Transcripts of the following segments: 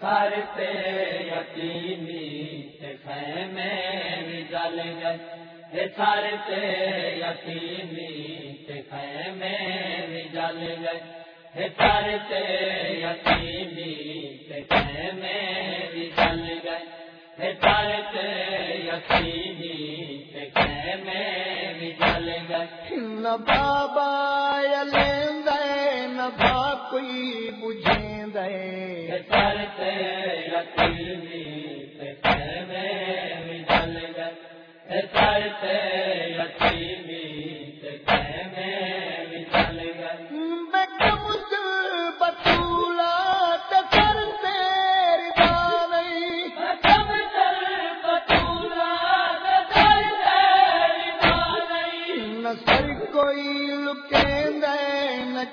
سر تے یقینی خیمے بھی جل گئے۔ سر تے یقینی خیمے بھی جل گئے۔ سر تے یقینی خیمے بھی جل گئے۔ سر تے یقینی خیمے بھی جل گئے۔ نہ بابا کوئی لکیں دے نہ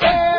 بے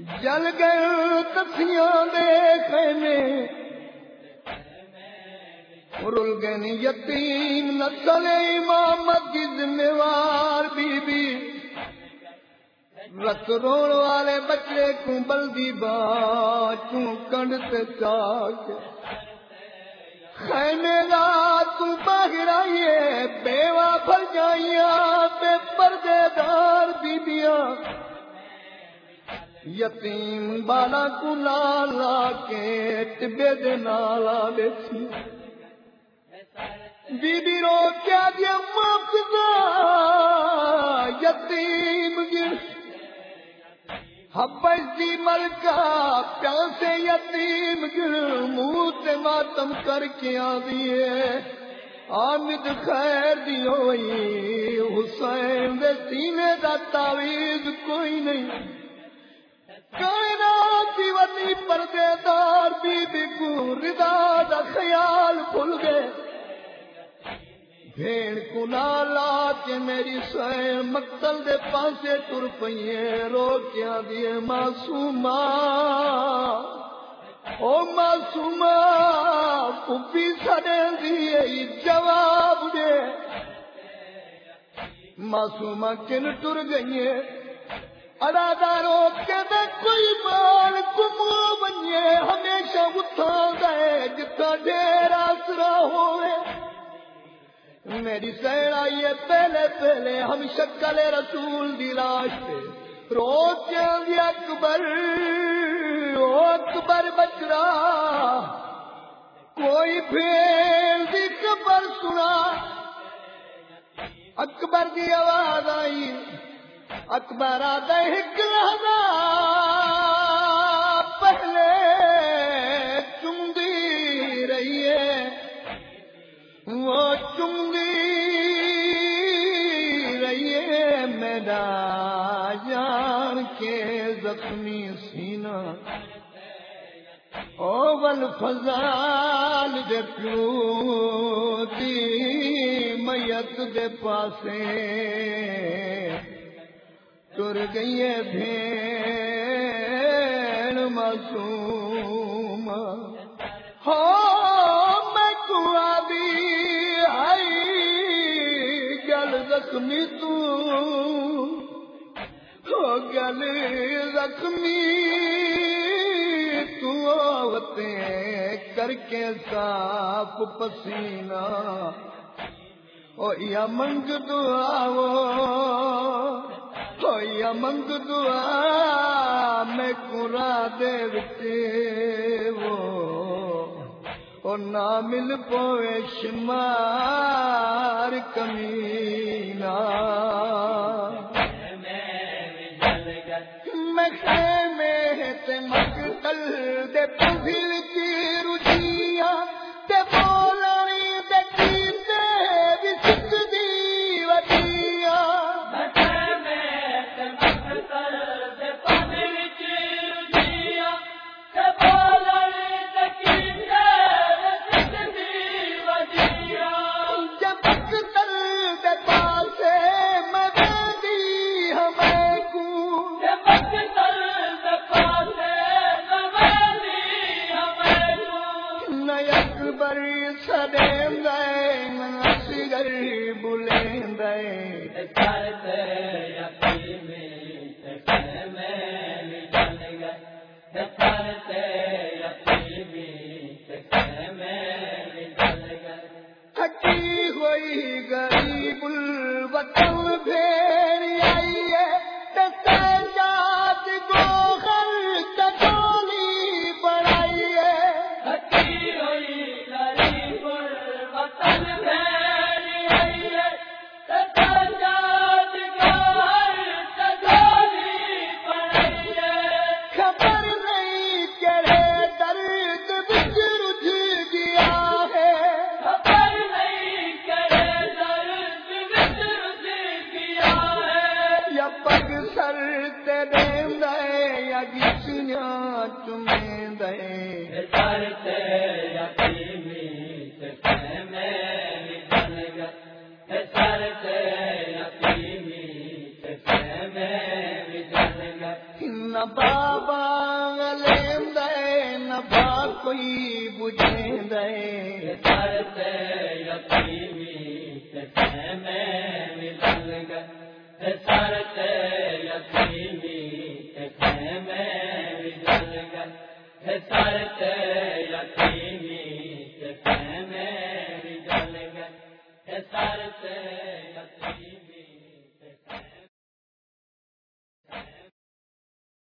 جل گئے تسیاں دے خیمے۔ رل گئے یتیم نسل امامت کی ذمہ وار بی بی رت روڑ والے بچے کو بلدی بات کنڈ سے چاک۔ خیمے لا تو باہر آئیے بیوہ پھل جائیاں، بے پردے دار بیبیاں۔ یتیم بالا کو لالا کے ٹبے دے نالا بیٹھی بی بی رو کیا دیا مفتا یتیم گر حبش دی ملکہ پیاسے یتیم گر منہ تے ماتم کر کے آ دیے آمد خیر دی ہوئی۔ حسین دے سینے دا تعویذ کوئی نہیں۔ کائنات پردے دار بی بی کو دا خیال بھول گئے۔ بھیڑ کو نالا کے میری سوئے مقتل دے پاسے تر پئیے رو کیا دیے معصوما او معصوما پپی سڑے دیے جواب دے۔ معصوما کن ٹر گئیے؟ ادادارو کے دے کوئی مال کمو بنیے، ہمیشہ اٹھا گئے جتا ہوئے۔ میری سین آئیے پہلے پہلے، ہم شکل رسول دی لاش پہ۔ روچیاں دی اکبر، او اکبر بچرا۔ کوئی پھیل دی خبر سنا۔ اکبر دی آواز آئی۔ اکبر آدھا ایک لہذا پہلے چمگی رہیے ہے۔ وہ چمگی رہی ہے میرا جان کے زخمی سینا اول فضال دے پیو دی میت دے پاسے۔ تر گئی بھین معصوم ہو میں کوا آئی گل زخمی تو۔ ہو گل زخمی تو کر کے صاف پسینہ۔ او یا منگ دعا منگ دعا میں کورا دے وہ۔ نہ مل پوے شمار کمی۔ دے سر تیرے دے دے نہ بابا لین دے نہ با کوئی بجھیں دے سارت یقینی سارت یقینی